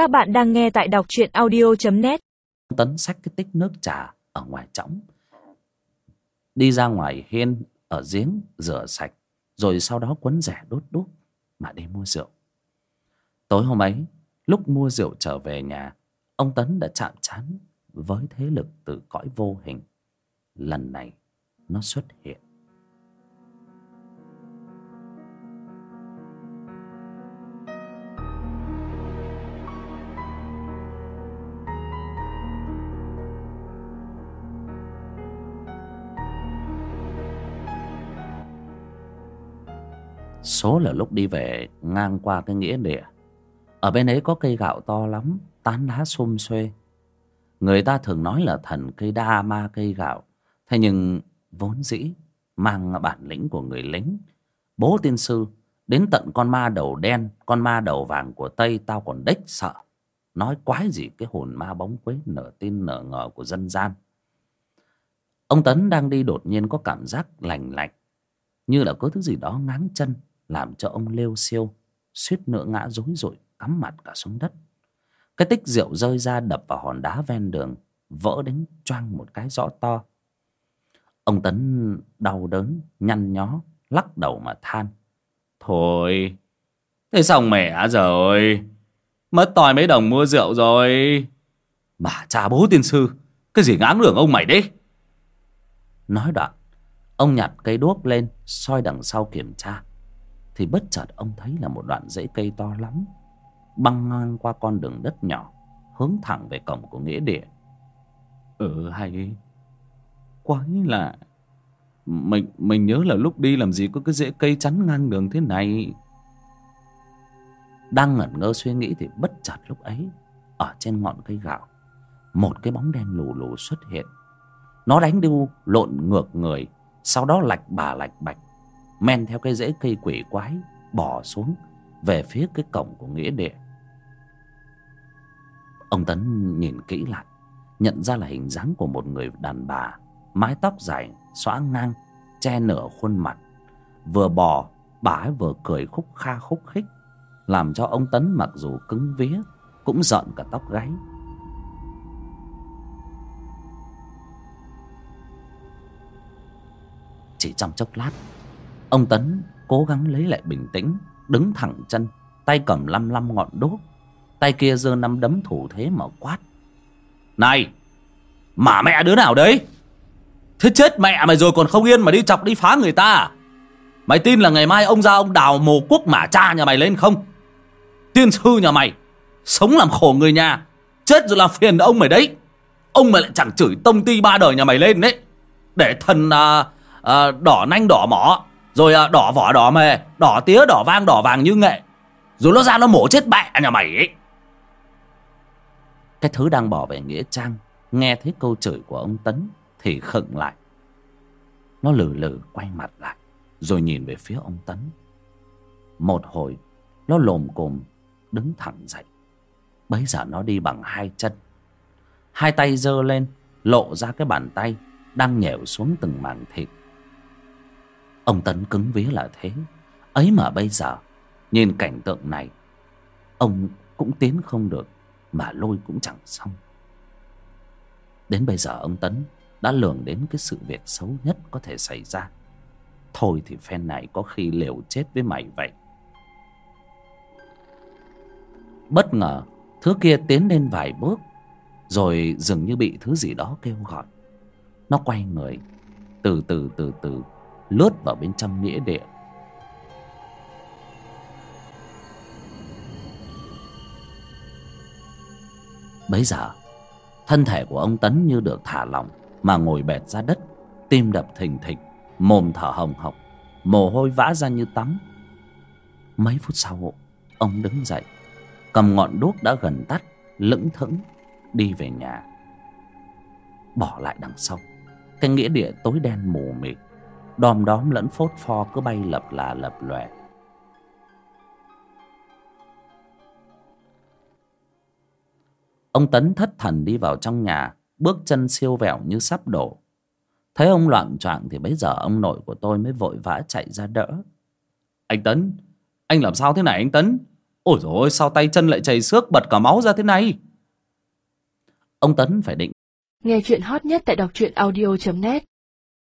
Các bạn đang nghe tại đọc truyện audio.net Tấn xách cái tích nước trà ở ngoài trống. Đi ra ngoài hiên, ở giếng, rửa sạch, Rồi sau đó quấn rẻ đốt đuốc mà đi mua rượu. Tối hôm ấy, lúc mua rượu trở về nhà, Ông Tấn đã chạm chán với thế lực từ cõi vô hình. Lần này, nó xuất hiện. Số là lúc đi về, ngang qua cái nghĩa địa. Ở bên ấy có cây gạo to lắm, tán lá xum xuê. Người ta thường nói là thần cây đa ma cây gạo. Thế nhưng vốn dĩ, mang bản lĩnh của người lính, bố tiên sư, đến tận con ma đầu đen, con ma đầu vàng của tây, tao còn đếch sợ. Nói quái gì cái hồn ma bóng quế, nở tin nở ngờ của dân gian. Ông tấn đang đi đột nhiên có cảm giác lành lạnh, như là có thứ gì đó ngáng chân làm cho ông lêu siêu suýt nữa ngã rối rụi cắm mặt cả xuống đất. Cái tích rượu rơi ra đập vào hòn đá ven đường, vỡ đến choang một cái rõ to. Ông tấn đau đớn, nhăn nhó, lắc đầu mà than. Thôi, thế xong mẹ rồi mất tòi mấy đồng mua rượu rồi. Bà cha bố tiên sư, cái gì ngáng đường ông mày đấy? Nói đoạn, ông nhặt cây đuốc lên, soi đằng sau kiểm tra thì bất chợt ông thấy là một đoạn rễ cây to lắm, băng ngang qua con đường đất nhỏ, hướng thẳng về cổng của nghĩa địa. Ừ hay. Quái lạ. Mình mình nhớ là lúc đi làm gì có cái rễ cây chắn ngang đường thế này. Đang ngẩn ngơ suy nghĩ thì bất chợt lúc ấy, ở trên ngọn cây gạo, một cái bóng đen lù lù xuất hiện. Nó đánh đu, lộn ngược người, sau đó lạch bà lạch bạch men theo cái rễ cây quỷ quái, bỏ xuống, về phía cái cổng của nghĩa địa. Ông tấn nhìn kỹ lại, nhận ra là hình dáng của một người đàn bà, mái tóc dài, xõa ngang, che nửa khuôn mặt, vừa bò, bà ấy vừa cười khúc kha khúc khích, làm cho ông tấn mặc dù cứng vía, cũng giận cả tóc gáy. Chỉ trong chốc lát ông tấn cố gắng lấy lại bình tĩnh đứng thẳng chân tay cầm lăm lăm ngọn đốt tay kia giơ năm đấm thủ thế mà quát. Này mà mẹ đứa nào đấy? Thế chết mẹ mày rồi còn không yên mà đi chọc đi phá người ta. À? mày tin là ngày mai ông ra ông đào mồ quốc mả cha nhà mày lên không? Tiên sư nhà mày sống làm khổ người nhà chết rồi làm phiền ông mày đấy. Ông mày lại chẳng chửi tông ti ba đời nhà mày lên đấy. Để thần à, à, đỏ nanh đỏ mỏ rồi à, đỏ vỏ đỏ mề đỏ tía đỏ vang đỏ vàng như nghệ. Rồi nó ra nó mổ chết bẹ à, nhà mày ấy. Cái thứ đang bỏ về nghĩa trang nghe thấy câu chửi của ông tấn thì khựng lại. Nó lử lử quay mặt lại rồi nhìn về phía ông tấn. Một hồi nó lồm cồm đứng thẳng dậy. Bấy giờ nó đi bằng hai chân. Hai tay giơ lên lộ ra cái bàn tay đang nhẻo xuống từng mảng thịt ông tấn cứng vía là thế. Ấy mà bây giờ, nhìn cảnh tượng này, ông cũng tiến không được, mà lôi cũng chẳng xong. Đến bây giờ ông tấn đã lường đến cái sự việc xấu nhất có thể xảy ra. Thôi thì phen này có khi liều chết với mày vậy. Bất ngờ, thứ kia tiến lên vài bước, rồi dường như bị thứ gì đó kêu gọi. Nó quay người, từ từ từ từ lướt vào bên trong nghĩa địa. Bấy giờ, thân thể của ông tấn như được thả lỏng mà ngồi bệt ra đất, tim đập thình thịch, mồm thở hồng hộc, mồ hôi vã ra như tắm. Mấy phút sau, ông đứng dậy, cầm ngọn đuốc đã gần tắt, lững thững, đi về nhà. Bỏ lại đằng sau, cái nghĩa địa tối đen mù mịt đom đóm lẫn phốt pho cứ bay lập là lập lòe ông tấn thất thần đi vào trong nhà, bước chân siêu vẹo như sắp đổ. Thấy ông loạn choạng thì bấy giờ ông nội của tôi mới vội vã chạy ra đỡ. Anh tấn, anh làm sao thế này anh tấn? Ôi rồi sao tay chân lại chảy xước bật cả máu ra thế này? Ông tấn phải định nghe chuyện hot nhất tại đọc truyện audio net.